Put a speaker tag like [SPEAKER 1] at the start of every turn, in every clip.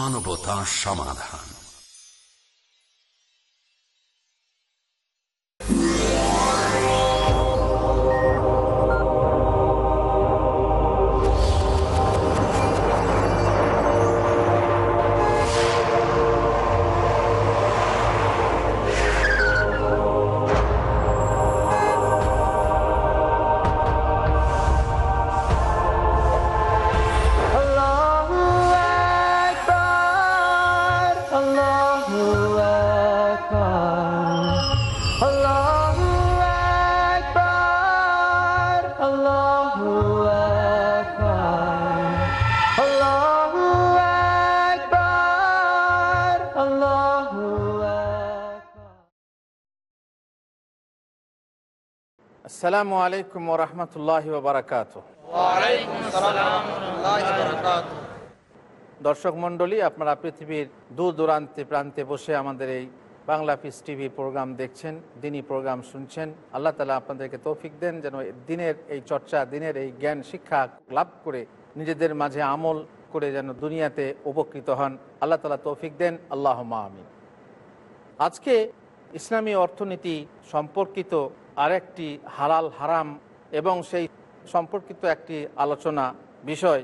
[SPEAKER 1] মানবতা সমাধান।
[SPEAKER 2] আসসালামু আলাইকুম ওরহমতুল্লাহ বারাকাত দর্শক মণ্ডলী, আপনারা পৃথিবীর দূর দূরান্তে প্রান্তে বসে আমাদের এই বাংলা পিস টিভি প্রোগ্রাম দেখছেন দিনই প্রোগ্রাম শুনছেন। আল্লাহ তালা আপনাদেরকে তৌফিক দেন যেন দিনের এই চর্চা, দিনের এই জ্ঞান, শিক্ষা লাভ করে নিজেদের মাঝে আমল করে যেন দুনিয়াতে উপকৃত হন। আল্লাহ তালা তৌফিক দেন। আল্লাহ আমিন। আজকে ইসলামী অর্থনীতি সম্পর্কিত আরেকটি হালাল, হারাম এবং সেই সম্পর্কিত একটি আলোচনা বিষয়,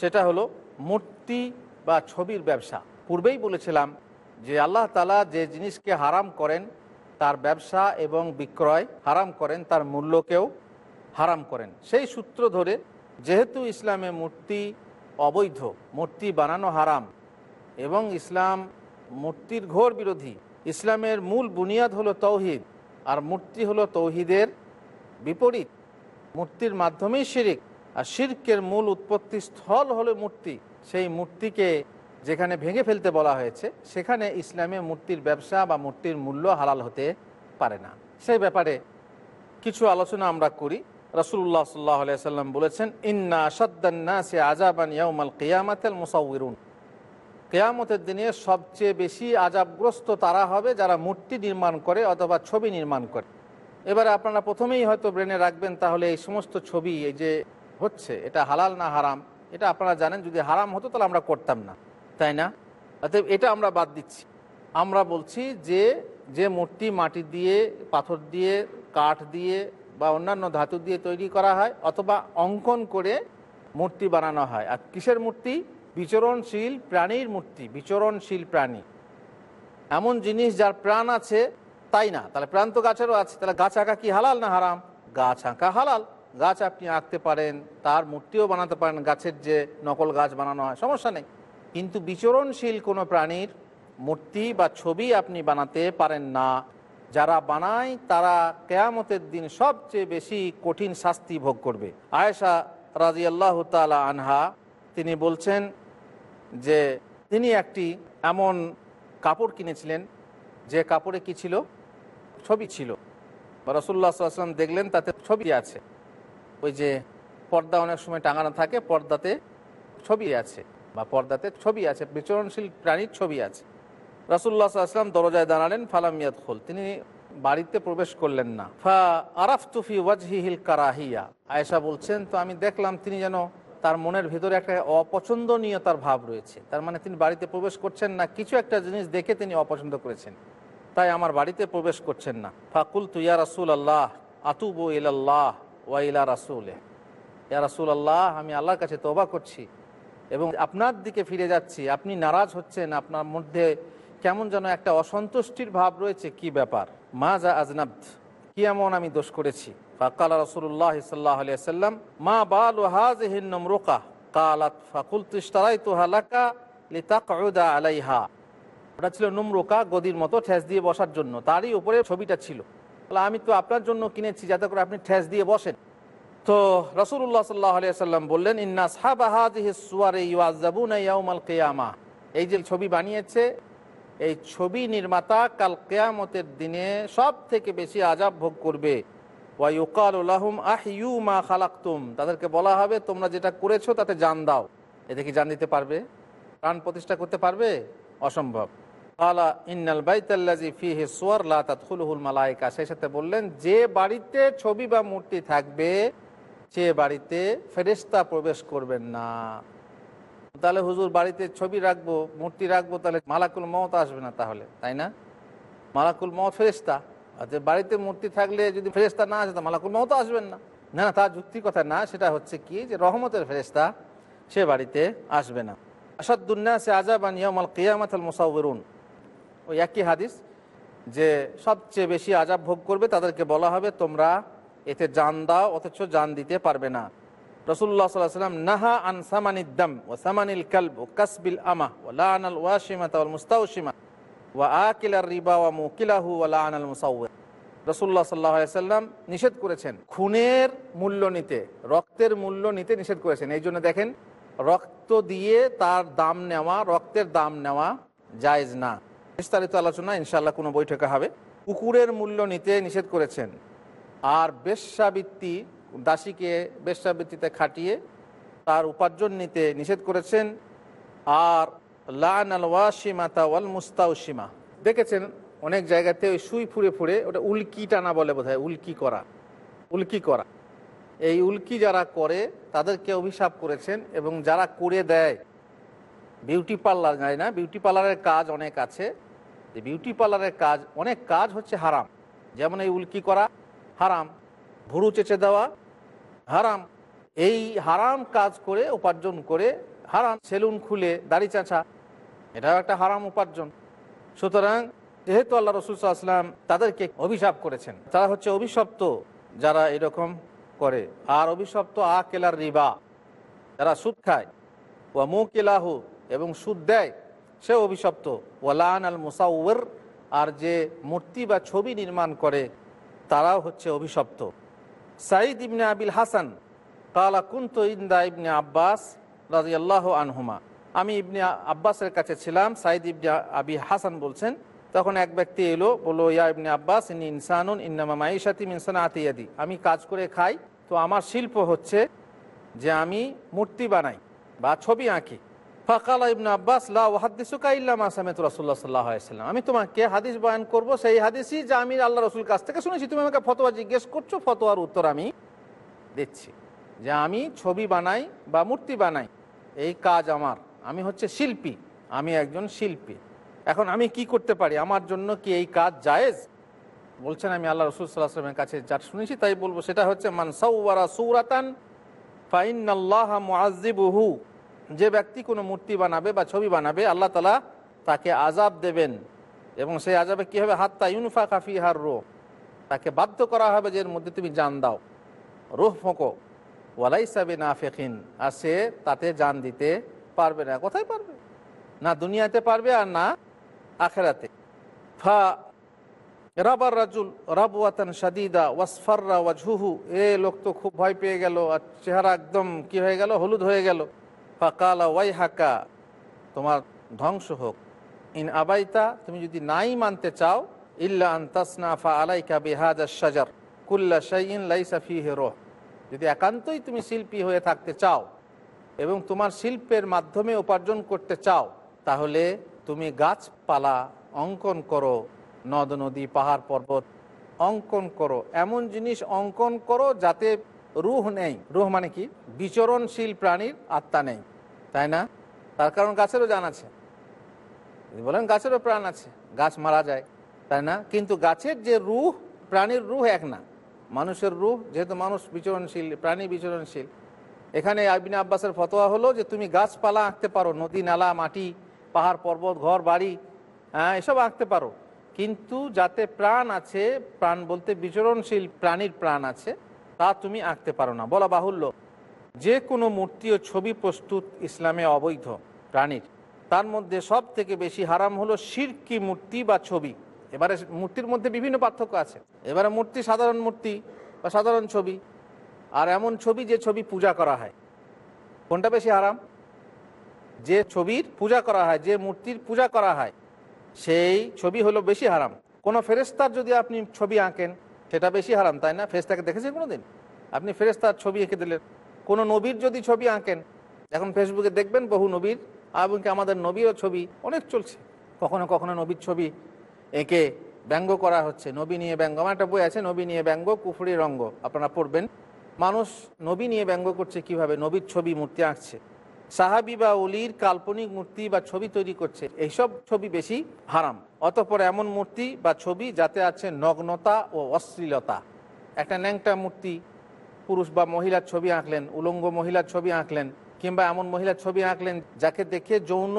[SPEAKER 2] সেটা হলো মূর্তি বা ছবির ব্যবসা। পূর্বেই বলেছিলাম যে আল্লাহ তালা যে জিনিসকে হারাম করেন, তার ব্যবসা এবং বিক্রয় হারাম করেন, তার মূল্যকেও হারাম করেন। সেই সূত্র ধরে যেহেতু ইসলামে মূর্তি অবৈধ, মূর্তি বানানো হারাম এবং ইসলাম মূর্তির ঘোর বিরোধী, ইসলামের মূল বুনিয়াদ হলো তৌহিদ। আর মূর্তি হলো তৌহিদের বিপরীত। মূর্তির মাধ্যমেই শিরিক, আর শিরকের মূল উৎপত্তি স্থল হলো মূর্তি। সেই মূর্তিকে যেখানে ভেঙে ফেলতে বলা হয়েছে, সেখানে ইসলামে মূর্তির ব্যবসা বা মূর্তির মূল্য হালাল হতে পারে না। সেই ব্যাপারে কিছু আলোচনা আমরা করি। রসুল্লাহ সাল্লাহ সাল্লাম বলেছেন, ইন্না সদ্দান্না সে আজাবান ইয়াউমাল কিয়ামাতেল মুসাউরুন কেয়ামতের দিনে সবচেয়ে বেশি আজাবগ্রস্ত তারা হবে যারা মূর্তি নির্মাণ করে অথবা ছবি নির্মাণ করে। এবারে আপনারা প্রথমেই হয়তো ব্রেনে রাখবেন তাহলে এই সমস্ত ছবি এই যে হচ্ছে, এটা হালাল না হারাম, এটা আপনারা জানেন, যদি হারাম হতো তাহলে আমরা করতাম না। তাই না? অতএব এটা আমরা বাদ দিচ্ছি। আমরা বলছি যে যে মূর্তি মাটি দিয়ে, পাথর দিয়ে, কাঠ দিয়ে বা অন্যান্য ধাতু দিয়ে তৈরি করা হয় অথবা অঙ্কন করে মূর্তি বানানো হয়। আর কিসের মূর্তি? বিচরণশীল প্রাণীর মূর্তি, বিচরণশীল প্রাণী। এমন জিনিস যার প্রাণ আছে, তাই না? তাহলে প্রাণ তো গাছেরও আছে, তাহলে গাছ আঁকা কি হালাল না হারাম? গাছ আঁকা হালাল। গাছ আপনি আঁকতে পারেন, তার মূর্তিও বানাতে পারেন, গাছের যে নকল গাছ বানানো হয়, সমস্যা নেই। কিন্তু বিচরণশীল কোনো প্রাণীর মূর্তি বা ছবি আপনি বানাতে পারেন না। যারা বানায়, তারা কেয়ামতের দিন সবচেয়ে বেশি কঠিন শাস্তি ভোগ করবে। আয়েশা রাজি আল্লাহ তালা আনহা, তিনি বলছেন যে তিনি একটি এমন কাপড় কিনেছিলেন, যে কাপড়ে কি ছিল? ছবি ছিল। রসুল্লাহ সাল্লাম দেখলেন, তাতে ছবি আছে। ওই যে পর্দা অনেক সময় টাঙানো থাকে, পর্দাতে ছবি আছে। বা পর্দাতে ছবি আছে, বিচরণশীল প্রাণীর ছবি আছে। রাসুল্লাহ আসলাম দরজায় দাঁড়ালেন ফালামিয়াদ খোল তিনি বাড়িতে প্রবেশ করলেন না। ফা আরাফ তুফি ওয়াজহিহিল কারাহিয়া। আয়েশা বলছেন, তো আমি দেখলাম তিনি যেন তার মনের ভিতরে একটা অপছন্দনীয়তার ভাব রয়েছে। তার মানে তিনি বাড়িতে প্রবেশ করছেন না, কিছু একটা জিনিস দেখে তিনি অপছন্দ করেছেন। তাই আমার বাড়িতে প্রবেশ করছেন না। ফাকুল তু ইয়া রাসুল আল্লাহ আতুবু ইলাল্লাহ ওয়া ইলা রাসুলে ইয়া রাসুল আল্লাহ আমি আল্লাহর কাছে তোবা করছি এবং আপনার দিকে ফিরে যাচ্ছি। আপনি নারাজ হচ্ছেন, আপনার মধ্যে কেমন যেন একটা অসন্তুষ্টির ভাব রয়েছে। কি ব্যাপার? মা যা আজনাব্দ কি এমন আমি দোষ করেছি? ফাকাল রসুল্লাহ সাল্লাহ সাল্লাম মা বাল হাজহিন্নম রোকা কালাত ফাকুল তুস্তারাই তো হালাকা লিতাকউদা আলাইহা ওটা ছিল নুমরোকা গদির মতো ঠেস দিয়ে বসার জন্য। তারই উপরে ছবিটা ছিল। আমি তো আপনার জন্য কিনেছি, যাতে করে আপনি ঠেস দিয়ে বসেন। তো রসুল্লাহ সাল্লাহ সাল্লাম বললেন, ইন্না সাহাবাহাজিহারে ইয়াউমাল কেয়ামা। এই যে ছবি বানিয়েছে, এই ছবি নির্মাতা কাল কেয়ামতের দিনে সব থেকে বেশি আজাব ভোগ করবে। ওয়াইকালুম আহ ইউ মা খালাক্তুম। তাদেরকে বলা হবে, তোমরা যেটা করেছ তাতে জান দাও। এতে কি জান দিতে পারবে? প্রাণ প্রতিষ্ঠা করতে পারবে? অসম্ভব। আলা ইন্নাল বাইতাল্লাজি ফিহি সুয়ার লা তাদখুলুহুল মালায়েকা সেই সাথে বললেন, যে বাড়িতে ছবি বা মূর্তি থাকবে, সে বাড়িতে ফেরেশতা প্রবেশ করবেন না। তাহলে হুজুর, বাড়িতে ছবি রাখব, মূর্তি রাখব, তাহলে মালাকুল মত আসবে না তাহলে, তাই না? মালাকুল মত ফেরেস্তা অর্থাৎ বাড়িতে মূর্তি থাকলে যদি ফেরেস্তা না আসে, তো মালাকুল মত আসবেন না। না না তার যুক্তি কথা না, সেটা হচ্ছে কি যে রহমতের ফেরেস্তা সে বাড়িতে আসবে না। আসাদুন্না সে আজাবান ইয়ামাল কিয়ামাত আল মুসাউরুন ওই একই হাদিস যে সবচেয়ে বেশি আজাব ভোগ করবে, তাদেরকে বলা হবে, তোমরা এতে জান দাও, অথচ জান দিতে পারবে না। সাল্লাহ সাল্লাম নাহা আন সামানিদ্দাম ও সামানিল কালব ও কাসবিল আমা ও লান আল ওয়াসিমা তাল মুস্তাউসিমা রিবা ওয়া সাল্লাহ সাল্লাম নিষেধ করেছেন খুনের মূল্য নিতে, রক্তের মূল্য নিতে নিষেধ করেছেন। এই জন্য দেখেন, রক্ত দিয়ে তার দাম নেওয়া, রক্তের দাম নেওয়া জায়েজ না। বিস্তারিত আলোচনা ইনশাল্লাহ কোনো বৈঠকে হবে। কুকুরের মূল্য নিতে নিষেধ করেছেন। আর বেশ্যাবৃত্তি, দাসীকে বেশ্যাবৃত্তিতে খাটিয়ে তার উপার্জন নিতে নিষেধ করেছেন। আর লান দেখেছেন? অনেক জায়গাতে ওই সুই ফুরে ফুরে ওটা উল্কি টানা বলে বোধ উল্কি করা। উল্কি করা। এই উল্কি যারা করে, তাদেরকে অভিশাপ করেছেন এবং যারা করে দেয়, বিউটি পার্লার যায় না, বিউটি পার্লারের কাজ অনেক আছে। যে বিউটি পার্লারের কাজ, অনেক কাজ হচ্ছে হারাম। যেমন এই উল্কি করা, হারাম। ভুরু চেঁচে দেওয়া, হারাম। এই হারাম কাজ করে, উপার্জন করে, হারাম সেলুন খুলে, দাড়ি চাঁচা এটাও একটা হারাম উপার্জন। সুতরাং যেহেতু আল্লাহ রসুল আসলাম তাদেরকে অভিশাপ করেছেন, তারা হচ্ছে অভিশপ্ত যারা এরকম করে। আর অভিশপ্ত আকেলার রিবা, যারা সুদ খায়, ওয়া মুকিলাহু এবং সুদ দেয় সে অভিশপ্ত। ওয়ালান আল মুসাউর আর যে মূর্তি বা ছবি নির্মাণ করে, তারাও হচ্ছে অভিশপ্ত। সাঈদ ইবনে আবিল হাসান, কালা কুন্ত ইন্দা ইবনে আব্বাস রাজি আল্লাহ আনহুমা। আমি ইবনে আব্বাসের কাছে ছিলাম সাঈদ ইবনে আবি হাসান বলছেন, তখন এক ব্যক্তি এলো, বলল, ইয়া ইবনে আব্বাস ইনি ইনসানুন, ইন্নামা মাইশাতি মিনসানা আতিয়াদি আমি কাজ করে খাই, তো আমার শিল্প হচ্ছে যে আমি মূর্তি বানাই বা ছবি আঁকি। ফাকালা ইবনে আব্বাস, লা ওয়াহাদ্দিসুকা ইল্লা মা সামিতু রাসূলুল্লাহ সাল্লাল্লাহু আলাইহি সাল্লাম আমি তোমাকে হাদিস বয়ান করব সেই হাদিসই যা আমি আল্লাহ রসুল কাছ থেকে শুনেছি। তুমি আমাকে ফতোয়া জিজ্ঞেস করছ, ফতোয়ার উত্তর আমি দিচ্ছি যে আমি ছবি বানাই বা মূর্তি বানাই। এই কাজ আমার। আমি হচ্ছে শিল্পী, আমি একজন শিল্পী। এখন আমি কি করতে পারি? আমার জন্য কি এই কাজ জায়েজ? বলছেন আমি আল্লাহ রসুল সাল্লাহ আসলামের কাছে যা শুনেছি তাই বলব, সেটা হচ্ছে মানসাউরা সৌরাতান ফাইনাল্লাহ যে ব্যক্তি কোনো মূর্তি বানাবে বা ছবি বানাবে, আল্লাহ তালা তাকে আজাব দেবেন এবং সেই আজাবে কী হবে? হাত্তা ইউনফা কাফি হার রো তাকে বাধ্য করা হবে যে এর মধ্যে তুমি জান দাও। রোহ ফোঁকো। ওয়ালাই সাবে না ফেকিন আর সে তাতে জান দিতে পারবে না। কোথায় পারবে? না দুনিয়াতে পারবে আর না আখেরাতে। ফা রাবার রাজুল রাবুয়াতান সাদিদা ওয়াসফাররা ওয়াজহুহু। এ লোক তো খুব ভয় পেয়ে গেল আর চেহারা একদম কি হয়ে গেল? হলুদ হয়ে গেল। ফাকালা ওয়াই হাকা তোমার ধ্বংস হোক। ইন আবাইতা, তুমি যদি নাই মানতে চাও, ইল্লা আন তাসনা ফা আলাইকা বেহাজা সাজার কুল্লা শাইন লাইসা ফি হেরো যদি একান্তই তুমি শিল্পী হয়ে থাকতে চাও এবং তোমার শিল্পের মাধ্যমে উপার্জন করতে চাও, তাহলে তুমি গাছপালা অঙ্কন করো, নদ, নদী, পাহাড়, পর্বত অঙ্কন করো। এমন জিনিস অঙ্কন করো যাতে রুহ নেই। রুহ মানে কি? বিচরণশীল প্রাণীর আত্মা নেই। তাই না? তার কারণ গাছেরও জান আছে। যদি বলেন গাছেরও প্রাণ আছে, গাছ মারা যায়, তাই না? কিন্তু গাছের যে রুহ, প্রাণীর রুহ এক না। মানুষের রুহ, যেহেতু মানুষ বিচরণশীল, প্রাণী বিচরণশীল এখানে আবিন আব্বাসের ফতোয়া হলো যে তুমি গাছপালা আঁকতে পারো, নদী, নালা, মাটি, পাহাড়, পর্বত, ঘর, বাড়ি হ্যাঁ এসব আঁকতে পারো। কিন্তু যাতে প্রাণ আছে, প্রাণ বলতে বিচরণশীল প্রাণীর প্রাণ আছে, তা তুমি আঁকতে পারো না। বলা বাহুল্য, যে কোনো মূর্তি ও ছবি প্রস্তুত ইসলামে অবৈধ প্রাণীর। তার মধ্যে সব থেকে বেশি হারাম হলো শিরকি মূর্তি বা ছবি। এবারে মূর্তির মধ্যে বিভিন্ন পার্থক্য আছে। এবারে মূর্তি সাধারণ মূর্তি বা সাধারণ ছবি আর এমন ছবি যে ছবি পূজা করা হয়। কোনটা বেশি হারাম? যে ছবির পূজা করা হয়, যে মূর্তির পূজা করা হয়, সেই ছবি হলো বেশি হারাম। কোনো ফেরেস্তার যদি আপনি ছবি আঁকেন, সেটা বেশি হারাম, তাই না? ফেরেস্তাকে দেখেছেন কোনো দিন আপনি ফেরেস্তার ছবি এঁকে দিলেন। কোনো নবীর যদি ছবি আঁকেন, এখন ফেসবুকে দেখবেন বহু নবীর এমনকি আমাদের নবীরও ছবি অনেক চলছে। কখনো কখনো নবীর ছবি এঁকে ব্যঙ্গ করা হচ্ছে। নবী নিয়ে ব্যঙ্গ, আমার একটা বই আছে, নবী নিয়ে ব্যঙ্গ, কুফুরি, রঙ্গ। আপনারা পড়বেন। মানুষ নবী নিয়ে ব্যঙ্গ করছে কীভাবে? নবীর ছবি মূর্তি আঁকছে। সাহাবি বা অলির কাল্পনিক মূর্তি বা ছবি তৈরি করছে। এইসব ছবি বেশি হারাম। অতঃপর এমন মূর্তি বা ছবি যাতে আছে নগ্নতা ও অশ্লীলতা। একটা ন্যাংটা মূর্তি, পুরুষ বা মহিলার ছবি আঁকলেন, উলঙ্গ মহিলার ছবি আঁকলেন, কিংবা এমন মহিলার ছবি আঁকলেন যাকে দেখে যৌন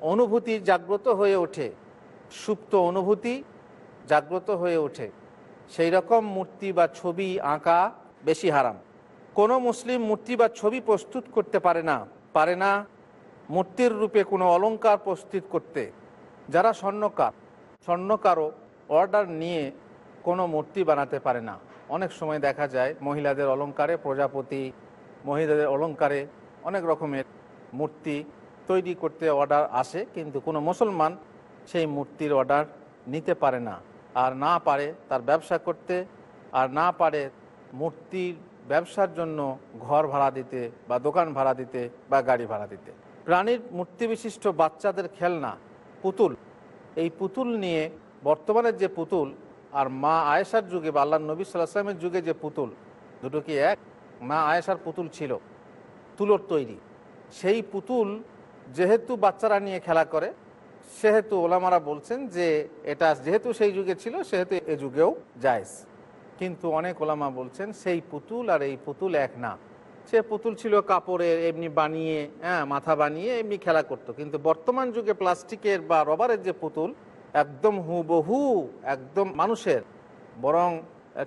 [SPEAKER 2] অনুভূতি জাগ্রত হয়ে ওঠে, সুপ্ত অনুভূতি জাগ্রত হয়ে ওঠে। সেই রকম মূর্তি বা ছবি আঁকা বেশি হারাম। কোনো মুসলিম মূর্তি বা ছবি প্রস্তুত করতে পারে না। পারে না মূর্তির রূপে কোনো অলংকার প্রস্তুত করতে। যারা স্বর্ণকার, স্বর্ণকারও অর্ডার নিয়ে কোনো মূর্তি বানাতে পারে না। অনেক সময় দেখা যায় মহিলাদের অলংকারে প্রজাপতি, মহিলাদের অলংকারে অনেক রকমের মূর্তি তৈরি করতে অর্ডার আসে, কিন্তু কোনো মুসলমান সেই মূর্তির অর্ডার নিতে পারে না। আর না পারে তার ব্যবসা করতে, আর না পারে মূর্তির ব্যবসার জন্য ঘর ভাড়া দিতে বা দোকান ভাড়া দিতে বা গাড়ি ভাড়া দিতে। প্রাণীর মূর্তি বিশিষ্ট বাচ্চাদের খেলনা, পুতুল। এই পুতুল নিয়ে বর্তমানের যে পুতুল আর মা আয়েশার যুগে বা আল্লাহ নবী সাল্লামের যুগে যে পুতুল, দুটো কি এক? মা আয়েশার পুতুল ছিল, তুলোর তৈরি। সেই পুতুল যেহেতু বাচ্চারা নিয়ে খেলা করে, সেহেতু ওলামারা বলছেন যে এটা যেহেতু সেই যুগে ছিল, সেহেতু এ যুগেও জায়জ। কিন্তু অনেক ওলামা বলছেন, সেই পুতুল আর এই পুতুল এক না। সে পুতুল ছিল কাপড়ের এমনি বানিয়ে হ্যাঁ মাথা বানিয়ে এমনি খেলা করতো। কিন্তু বর্তমান যুগে প্লাস্টিকের বা রবারের যে পুতুল একদম হুবহু, একদম মানুষের। বরং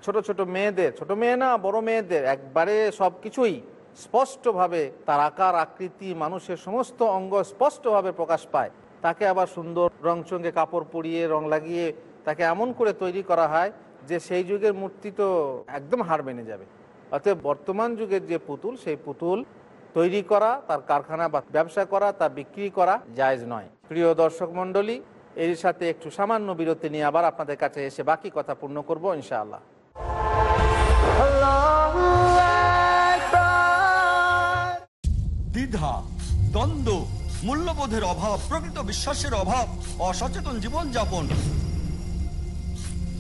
[SPEAKER 2] ছোট ছোট মেয়েদের, ছোট মেয়ে না, বড় মেয়েদের, একবারে সব কিছুই স্পষ্টভাবে তার আকার, আকৃতি, মানুষের সমস্ত অঙ্গ স্পষ্টভাবে প্রকাশ পায়। তাকে আবার সুন্দর রংচঙ্গে কাপড় পরিয়ে, রং লাগিয়ে তাকে এমন করে তৈরি করা হয় যে সেই যুগের মূর্তি তো একদম হার মেনে যাবে। অতএব বর্তমান যুগের যে পুতুল, সেই পুতুল তৈরি করা, তার কারখানা বা ব্যবসা করা তা বিক্রি করা জায়জ নয়। প্রিয় দর্শক মণ্ডলী, এর সাথে একটু সামান্য বিরতি নিয়ে আবার আপনাদের কাছে এসে বাকি কথা পূর্ণ করব, ইনশাআল্লাহ।
[SPEAKER 3] দ্বিধা, দ্বন্দ্ব, মূল্যবোধের অভাব, প্রকৃত বিশ্বাসের অভাব, অসচেতন জীবনযাপন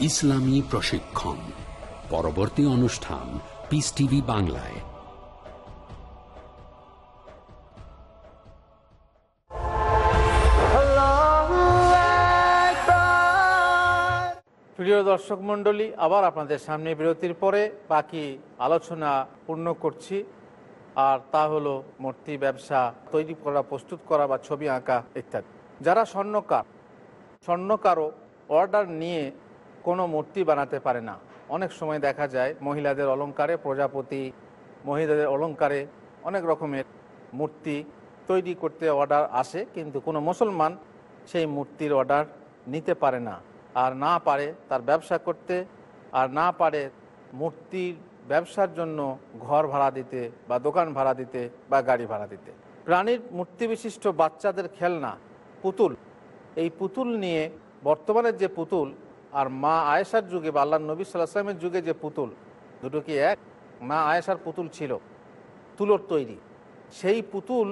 [SPEAKER 1] ইসলামী প্রশিক্ষণ। পরবর্তী অনুষ্ঠান পিস টিভি বাংলায়।
[SPEAKER 2] প্রিয় দর্শক মণ্ডলী, আবার আপনাদের সামনে বিরতির পরে বাকি আলোচনা পূর্ণ করছি। আর তা হলো মূর্তি ব্যবসা, তৈরি করা, প্রস্তুত করা বা ছবি আঁকা, ইত্যাদি। যারা স্বর্ণকার, স্বর্ণকারও অর্ডার নিয়ে কোনো মূর্তি বানাতে পারে না। অনেক সময় দেখা যায় মহিলাদের অলংকারে প্রজাপতি, মহিলাদের অলংকারে অনেক রকমের মূর্তি তৈরি করতে অর্ডার আসে, কিন্তু কোনো মুসলমান সেই মূর্তির অর্ডার নিতে পারে না। আর না পারে তার ব্যবসা করতে, আর না পারে মূর্তির ব্যবসার জন্য ঘর ভাড়া দিতে বা দোকান ভাড়া দিতে বা গাড়ি ভাড়া দিতে। প্রাণীর মূর্তি বিশিষ্ট বাচ্চাদের খেলনা পুতুল। এই পুতুল নিয়ে বর্তমানের যে পুতুল আর মা আয়েশার যুগে বা আল্লাহ নবী সাল্লামের যুগে যে পুতুল, দুটো কি এক? মা আয়েশার পুতুল ছিল, তুলোর তৈরি। সেই পুতুল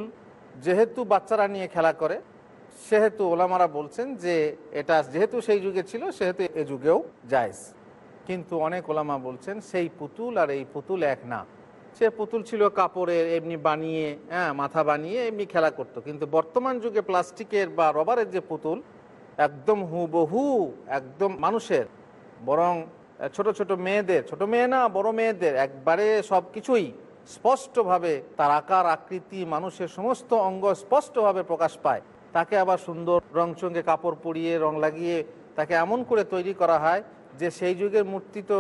[SPEAKER 2] যেহেতু বাচ্চারা নিয়ে খেলা করে, সেহেতু ওলামারা বলছেন যে এটা যেহেতু সেই যুগে ছিল, সেহেতু এ যুগেও জায়জ। কিন্তু অনেক ওলামা বলছেন সেই পুতুল আর এই পুতুল এক না। সে পুতুল ছিল কাপড়ের এমনি বানিয়ে হ্যাঁ মাথা বানিয়ে এমনি খেলা করতো। কিন্তু বর্তমান যুগে প্লাস্টিকের বা রবারের যে পুতুল একদম হুবহু, একদম মানুষের। বরং ছোট ছোট মেয়েদের, ছোট মেয়ে না, বড় মেয়েদের, একবারে সব কিছুই স্পষ্টভাবে তার আকার, আকৃতি, মানুষের সমস্ত অঙ্গ স্পষ্টভাবে প্রকাশ পায়। তাকে আবার সুন্দর রংচঙ্গে কাপড় পরিয়ে, রং লাগিয়ে তাকে এমন করে তৈরি করা হয় যে সেই যুগের মূর্তি তো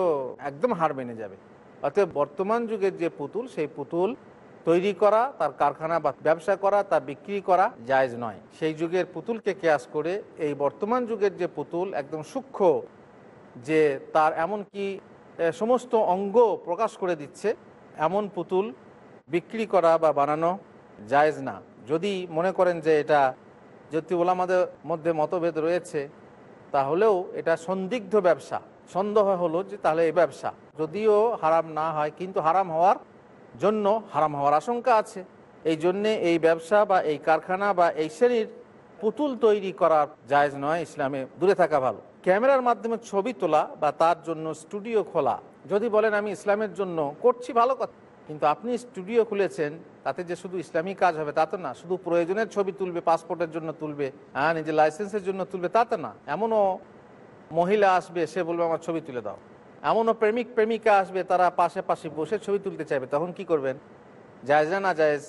[SPEAKER 2] একদম হার মেনে যাবে। অতএব বর্তমান যুগের যে পুতুল, সেই পুতুল তৈরি করা তার কারখানা বা ব্যবসা করা তা বিক্রি করা জায়জ নয়। সেই যুগের পুতুলকে কেয়াস করে এই বর্তমান যুগের যে পুতুল একদম সূক্ষ্ম যে তার এমনকি এ, সমস্ত অঙ্গ প্রকাশ করে দিচ্ছে এমন পুতুল বিক্রি করা বা বানানো জায়জ না। যদি মনে করেন যে এটা যদি ওলামাদের মধ্যে মতভেদ রয়েছে তাহলেও এটা সন্দিগ্ধ ব্যবসা। সন্দেহ হলো যে তাহলে এই ব্যবসা। যদিও হারাম না হয় কিন্তু হারাম হওয়ার জন্য হারাম হওয়ার আশঙ্কা আছে। এই জন্যে এই ব্যবসা বা এই কারখানা বা এই শ্রেণির পুতুল তৈরি করা জায়জ নয়, ইসলামে দূরে থাকা ভালো। ক্যামেরার মাধ্যমে ছবি তোলা বা তার জন্য স্টুডিও খোলা, যদি বলেন আমি ইসলামের জন্য করছি ভালো কথা, কিন্তু আপনি স্টুডিও খুলেছেন, তাতে যে শুধু ইসলামী কাজ হবে তা তো না, শুধু প্রয়োজনের ছবি তুলবে, পাসপোর্টের জন্য তুলবে হ্যাঁ নিজের লাইসেন্সের জন্য তুলবে, তা তো না। এমনও মহিলা আসবে, সে বলবে, আমার ছবি তুলে দাও। এমনও প্রেমিক, প্রেমিকা আসবে, তারা পাশে পাশে বসে ছবি তুলতে চাইবে, তখন কি করবেন? জায়েজ না না জায়েজ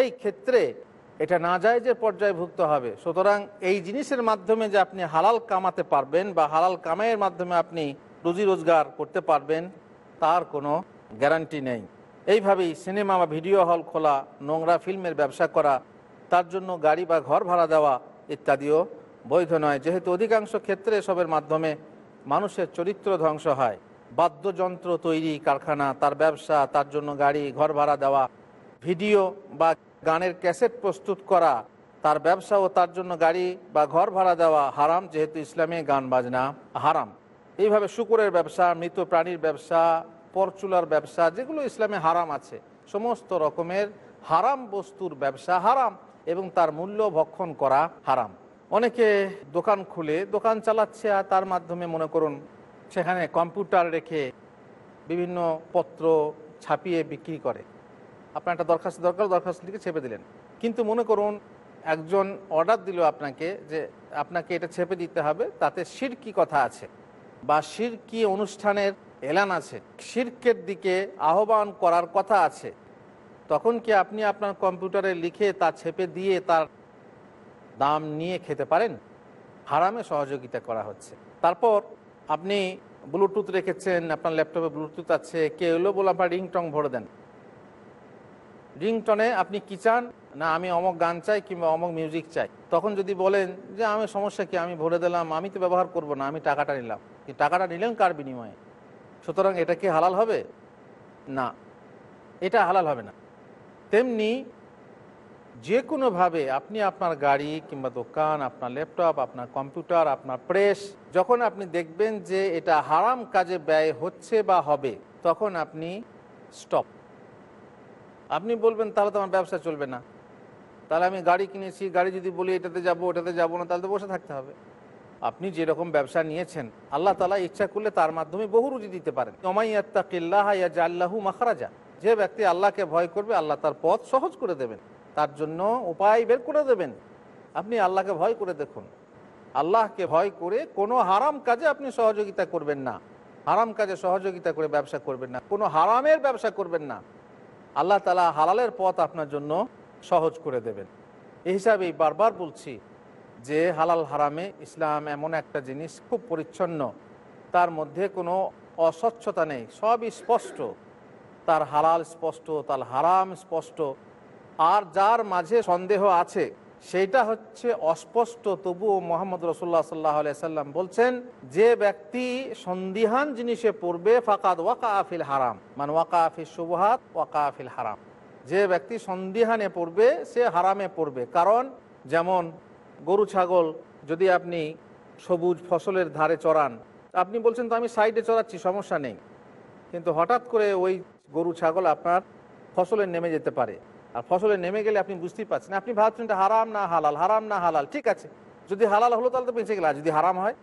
[SPEAKER 2] এই ক্ষেত্রে এটা না জায়েজের পর্যায়ভুক্ত হবে। সুতরাং এই জিনিসের মাধ্যমে যে আপনি হালাল কামাতে পারবেন বা হালাল কামাইয়ের মাধ্যমে আপনি রুজি রোজগার করতে পারবেন, তার কোনো গ্যারান্টি নেই। এইভাবেই সিনেমা বা ভিডিও হল খোলা, নোংরা ফিল্মের ব্যবসা করা, তার জন্য গাড়ি বা ঘর ভাড়া দেওয়া ইত্যাদিও বৈধ নয়। যেহেতু অধিকাংশ ক্ষেত্রে এসবের মাধ্যমে মানুষের চরিত্র ধ্বংস হয়। বাদ্যযন্ত্র তৈরি, কারখানা, তার ব্যবসা, তার জন্য গাড়ি, ঘর ভাড়া দেওয়া, ভিডিও বা গানের ক্যাসেট প্রস্তুত করা, তার ব্যবসা ও তার জন্য গাড়ি বা ঘর ভাড়া দেওয়া হারাম, যেহেতু ইসলামে গান বাজনা হারাম। এইভাবে শুকুরের ব্যবসা, মৃত প্রাণীর ব্যবসা, পরচুলার ব্যবসা, যেগুলো ইসলামে হারাম আছে, সমস্ত রকমের হারাম বস্তুর ব্যবসা হারাম এবং তার মূল্য ভক্ষণ করা হারাম। অনেকে দোকান খুলে, দোকান চালাচ্ছে আর তার মাধ্যমে মনে করুন সেখানে কম্পিউটার রেখে বিভিন্ন পত্র ছাপিয়ে বিক্রি করে। আপনার একটা দরখাস্ত দরকার, দরখাস্ত লিখে ছেপে দিলেন। কিন্তু মনে করুন একজন অর্ডার দিল আপনাকে যে আপনাকে এটা ছেপে দিতে হবে, তাতে সিরকি কথা আছে? বা সিরকি অনুষ্ঠানের এলান আছে? শির্কের দিকে আহ্বান করার কথা আছে। তখন কি আপনি আপনার কম্পিউটারে লিখে তা ছেপে দিয়ে তার দাম নিয়ে খেতে পারেন, হারামে সহযোগিতা করা হচ্ছে। তারপর আপনি ব্লুটুথ রেখেছেন, আপনার ল্যাপটপে ব্লুটুথ আছে, কে এলো বলে আপনার রিংটং ভরে দেন। রিংটনে আপনি কি চান? না, আমি অমক গান চাই কিংবা অমক মিউজিক চাই। তখন যদি বলেন যে, আমি সমস্যা কি? আমি ভরে দিলাম, আমি তো ব্যবহার করব না, আমি টাকাটা নিলাম। টাকাটা নিলেন কার বিনিময়ে? সুতরাং এটা কি হালাল হবে? না, এটা হালাল হবে না। তেমনি যে কোনোভাবে আপনি আপনার গাড়ি কিংবা দোকান, আপনার ল্যাপটপ, আপনার কম্পিউটার, আপনার প্রেস, যখন আপনি দেখবেন যে এটা হারাম কাজে ব্যয় হচ্ছে বা হবে, তখন আপনি স্টপ। আপনি বলবেন, তাহলে তো আমার ব্যবসা চলবে না। তাহলে আমি গাড়ি কিনেছি, গাড়ি যদি বলি এটাতে যাব, ওটাতে যাব না, তাহলে তো বসে থাকতে হবে। আপনি যেরকম ব্যবসা নিয়েছেন, আল্লাহ তালা ইচ্ছা করলে তার মাধ্যমে বহু রুজি দিতে পারেন। আল্লাহু মাখারাজা। যে ব্যক্তি আল্লাহকে ভয় করবে, আল্লাহ তার পথ সহজ করে দেবেন। তার জন্য উপায় বের করে দেবেন। আপনি আল্লাহকে ভয় করে দেখুন। আল্লাহকে ভয় করে কোনো হারাম কাজে আপনি সহযোগিতা করবেন না। হারাম কাজে সহযোগিতা করে ব্যবসা করবেন না। কোনো হারামের ব্যবসা করবেন না। আল্লাহ তালা হালালের পথ আপনার জন্য সহজ করে দেবেন। এই হিসাবেই বারবার বলছি যে হালাল হারামে ইসলাম এমন একটা জিনিস খুব পরিচ্ছন্ন। তার মধ্যে কোনো অস্বচ্ছতা নেই। সবই স্পষ্ট। তার হালাল স্পষ্ট, তার হারাম স্পষ্ট। আর যার মাঝে সন্দেহ আছে, সেইটা হচ্ছে অস্পষ্ট। তবুও মোহাম্মদ রসুল্লাহ সাল্লাহ সাল্লাম বলছেন, যে ব্যক্তি সন্দিহান জিনিসে পড়বে, ফাকাদ ওয়াকা আফিল হারাম। মানে ওয়াকা আফিল সুবহাত ওয়াকা আফিল হারাম। যে ব্যক্তি সন্দিহানে পড়বে, সে হারামে পড়বে। কারণ, যেমন গরু, ছাগল, যদি আপনি সবুজ ফসলের ধারে চড়ান, আপনি বলছেন, তো আমি সাইডে চড়াচ্ছি, সমস্যা নেই। কিন্তু হঠাৎ করে ওই গরু, ছাগল আপনার ফসলে নেমে যেতে পারে। আর ফসলে নেমে গেলে আপনি বুঝতেই পারছেন। আপনি ভাবছেন এটা হারাম না হালাল, হারাম না হালাল, ঠিক আছে। যদি হালাল হলো তাহলে তো বেঁচে গেল যদি হারাম হয়?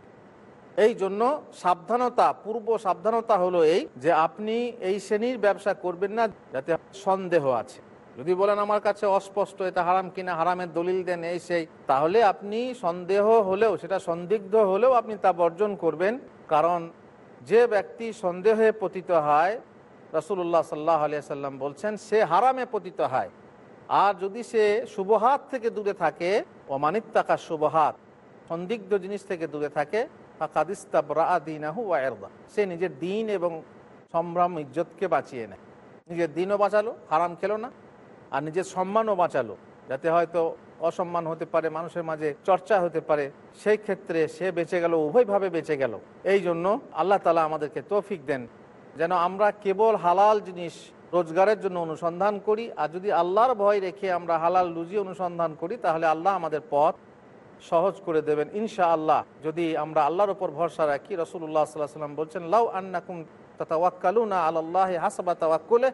[SPEAKER 2] এই জন্য সাবধানতা, পূর্ব সাবধানতা হলো এই যে আপনি এই শ্রেণির ব্যবসা করবেন না, যাতে সন্দেহ আছে। যদি বলেন আমার কাছে অস্পষ্ট, এটা হারাম কিনা, হারামের দলিল দেন, এই সেই, তাহলে আপনি সন্দেহ হলেও, সেটা সন্দিগ্ধ হলেও আপনি তা বর্জন করবেন। কারণ যে ব্যক্তি সন্দেহে পতিত হয় রসুল্লাহ সাল্লাহ আলিয়া সাল্লাম বলছেন, সে হারামে পতিত হয়। আর যদি সে শুভহাত থেকে দূরে থাকে ও মানিত্তাকা শুভহাত, সন্দিগ্ধ জিনিস থেকে দূরে থাকে সে নিজের দিন এবং সম্ভ্রম, ইজ্জতকে বাঁচিয়ে নেয়। নিজের দিনও বাঁচালো, হারাম খেলো না, আর নিজের সম্মানও বাঁচালো, যাতে হয়তো অসম্মান হতে পারে, মানুষের মাঝে চর্চা হতে পারে, সেই ক্ষেত্রে সে বেঁচে গেল উভয়ভাবে বেঁচে গেল। এই জন্য আল্লাহ তালা আমাদেরকে তৌফিক দেন, যেন আমরা কেবল হালাল জিনিস রোজগারের জন্য অনুসন্ধান করি, আর যদি আল্লাহর ভয় রেখে আমরা হালাল রুজি অনুসন্ধান করি, তাহলে আল্লাহ আমাদের পথ সহজ করে দেবেন ইনশা আল্লাহ যদি আমরা আল্লাহর ওপর ভরসা রাখি রসুল্লাহ সাল্লাহ সাল্লাম বলছেন, লাউ আন্নাকুম তাওয়াক্কালু না আল্লাহ হাসাবা তাওয়াক্কুলে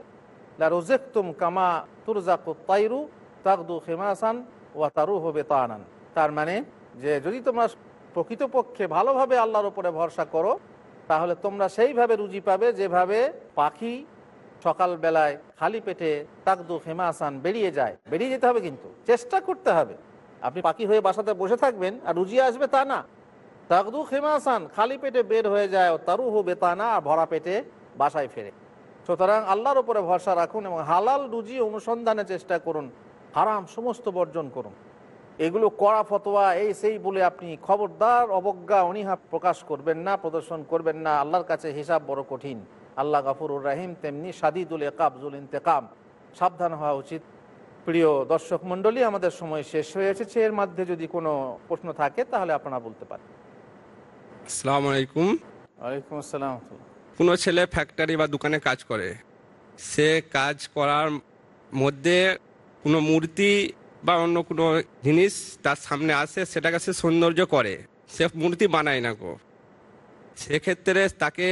[SPEAKER 2] লা রোজেকতুম কামা তুরজাকু তাইরু তাকদু খেমাসান ওয়া তারু হবে তানান তার মানে যে, যদি তোমরা প্রকৃতপক্ষে ভালোভাবে আল্লাহর ওপরে ভরসা করো, তাহলে তোমরা সেইভাবে রুজি পাবে যেভাবে পাখি সকালবেলায় খালি পেটে তাকদু হেমাসান বেরিয়ে যায়। বেরিয়ে যেতে হবে কিন্তু। চেষ্টা করতে হবে। আপনি পাখি হয়ে বাসাতে বসে থাকবেন আর রুজি আসবে তা না। তাকদু খেমাসান খালি পেটে বের হয়ে যায় ও তারু হবে তা না আর ভরা পেটে বাসায় ফেরে। সুতরাং আল্লাহর উপরে ভরসা রাখুন এবং হালাল রুজি অনুসন্ধানে চেষ্টা করুন। হারাম সমস্ত বর্জন করুন। এগুলো কড়া ফতোয়া, এই সেই বলে আপনি খবরদার, অবজ্ঞা, অনীহা প্রকাশ করবেন না, প্রদর্শন করবেন না। আল্লাহর কাছে হিসাব বড় কঠিন। আল্লাহ গাফুরুর রাহিম তেমনি সাদিদুল একাবজুল ইন্তেকাম। সাবধান হওয়া উচিত। প্রিয় দর্শক মণ্ডলী আমাদের সময় শেষ হয়ে এসেছে। এর মধ্যে যদি কোনো প্রশ্ন থাকে তাহলে আপনারা বলতে পারেন।
[SPEAKER 4] আসসালামু আলাইকুম।
[SPEAKER 2] ওয়ালাইকুম আসসালাম।
[SPEAKER 4] কোনো ছেলে ফ্যাক্টরি বা দোকানে কাজ করে। সে কাজ করার মধ্যে কোনো মূর্তি বা অন্য কোনো জিনিস তার সামনে আসে সেটাকে সে সৌন্দর্য করে। সে মূর্তি বানায় না গো। সেক্ষেত্রে তাকে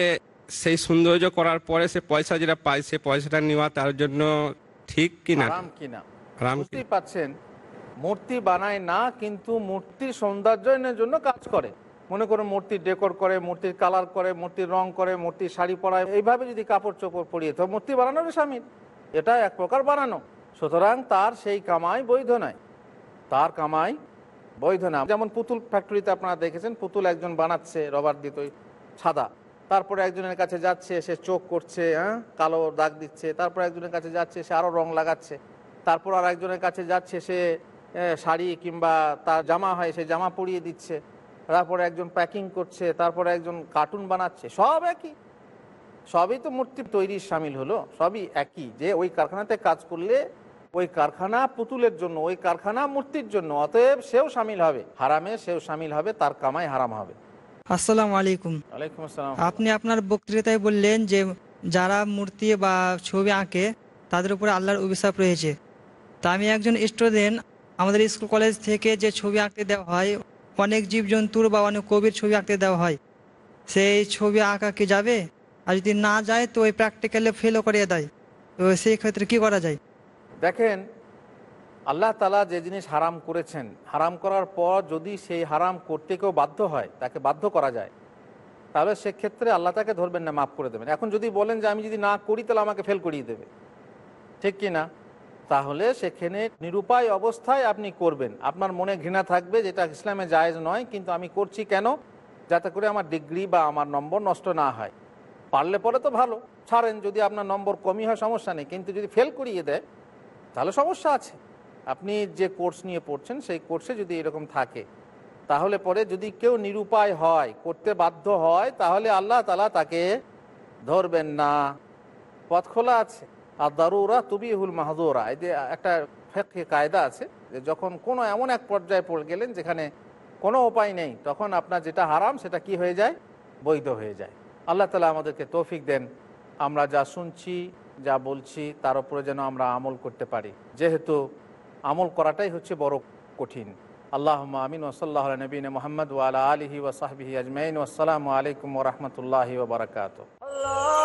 [SPEAKER 4] সেই সৌন্দর্য করার পরে সে পয়সা যেটা পায় সে পয়সাটা নেওয়া তার জন্য ঠিক
[SPEAKER 2] কিনা?
[SPEAKER 4] হারাম কি?
[SPEAKER 2] বুঝতেই পাচ্ছেন মূর্তি বানায় না কিন্তু মূর্তির সৌন্দর্যের জন্য কাজ করে। মনে করুন মূর্তির ডেকোর করে মূর্তির কালার করে মূর্তির রং করে মূর্তির শাড়ি পরায় এইভাবে যদি কাপড় চোপড় পরিয়ে তো মূর্তি বানানোর সামিল এটা এক প্রকার বানানো। সুতরাং তার সেই কামাই বৈধ নয়। তার কামাই বৈধ না। যেমন পুতুল ফ্যাক্টরিতে আপনারা দেখেছেন পুতুল একজন বানাচ্ছে রবার দিত সাদা তারপরে একজনের কাছে যাচ্ছে, সে চোখ করছে হ্যাঁ কালো দাগ দিচ্ছে। তারপর একজনের কাছে যাচ্ছে, সে আরও রং লাগাচ্ছে। তারপর আর একজনের কাছে যাচ্ছে, সে শাড়ি কিংবা তার জামা হয়, সে জামা পরিয়ে দিচ্ছে। তারপরে একজন প্যাকিং করছে, তারপরে একজন কার্টুন বানাচ্ছে, সব একই। সবই তো মূর্তি তৈরির সামিল হলো, সবই একই। যে ওই কারখানাতে কাজ করলে ওই কারখানা পুতুলের জন্য, ওই কারখানা মূর্তির জন্য, অতএব সেও সামিল হবে। হারামে সেও সামিল হবে, তার কামাই হারাম হবে।
[SPEAKER 5] আসসালামু আলাইকুম। আপনি আপনার বক্তৃতায় বললেন যে যারা মূর্তি বা ছবি আঁকে তাদের উপরে আল্লাহর অভিশাপ রয়েছে। তা আমি একজন স্টুডেন্ট আমাদের স্কুল কলেজ থেকে যে ছবি আঁকতে দেওয়া হয় অনেক জীবজন্তুর বা অনেক কবির ছবি আঁকতে দেওয়া হয়। সেই ছবি আঁকা কি যাবে? আর যদি না যায় তো ওই প্র্যাকটিক্যালে ফেলও করিয়ে দেয়। তো সেই ক্ষেত্রে কি করা যায়?
[SPEAKER 2] দেখেন আল্লাহ তালা যে জিনিস হারাম করেছেন, হারাম করার পর যদি সেই হারাম করতে কেউ বাধ্য হয়, তাকে বাধ্য করা যায়, তাহলে সেক্ষেত্রে আল্লাহ তাকে ধরবেন না, মাফ করে দেবেন। এখন যদি বলেন যে আমি যদি না করি, তাহলে আমাকে ফেল করিয়ে দেবে। ঠিক কি না তাহলে সেখানে নিরুপায় অবস্থায় আপনি করবেন। আপনার মনে ঘৃণা থাকবে যেটা ইসলামে জায়েজ নয়, কিন্তু আমি করছি কেন? যাতে করে আমার ডিগ্রি বা আমার নম্বর নষ্ট না হয়। পারলে পরে তো ভালো। ছাড়েন, যদি আপনার নম্বর কমই হয়, সমস্যা নেই। কিন্তু যদি ফেল করিয়ে দেয়, তাহলে সমস্যা আছে। আপনি যে কোর্স নিয়ে পড়ছেন, সেই কোর্সে যদি এরকম থাকে, তাহলে পরে যদি কেউ নিরুপায় হয়, করতে বাধ্য হয়, তাহলে আল্লাহ তালা তাকে ধরবেন না। পথ খোলা আছে। আর দারুরা তুবিহুল মাহদুরা। এই যে একটা ফেকে কায়দা আছে যে যখন কোনো এমন এক পর্যায়ে পড়ে গেলেন যেখানে কোনো উপায় নেই, তখন আপনার যেটা হারাম সেটা কি হয়ে যায়? বৈধ হয়ে যায়। আল্লাহ তালা আমাদেরকে তৌফিক দেন। আমরা যা শুনছি, যা বলছি, তার উপরে যেন আমরা আমল করতে পারি। যেহেতু আমল করাটাই হচ্ছে বড় কঠিন। আল্লাহ আমিন ওসল্লাহ নবীন মোহাম্মদ ওয়ালা আলহি ওসাহবিহি আজমাইন। আসসালামু আলাইকুম রহমতুল্লাহি ওবরাকাত
[SPEAKER 6] Allahu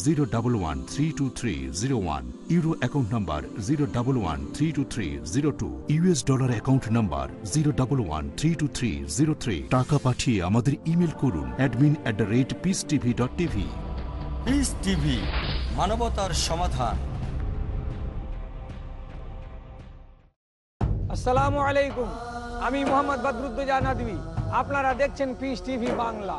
[SPEAKER 7] zero double one three two three zero one euro account number zero double one three two three zero two US dollar account number zero double one three two three zero three টাকা পাঠিয়ে আমাদের email করুন admin at the rate peace TV dot TV
[SPEAKER 3] peace TV মানবতার সমাধান।
[SPEAKER 8] আসসালামু আলাইকুম আমি মোহাম্মদ বদরুদ্দোজা নদী আপনারা দেখছেন পিস টিভি বাংলা।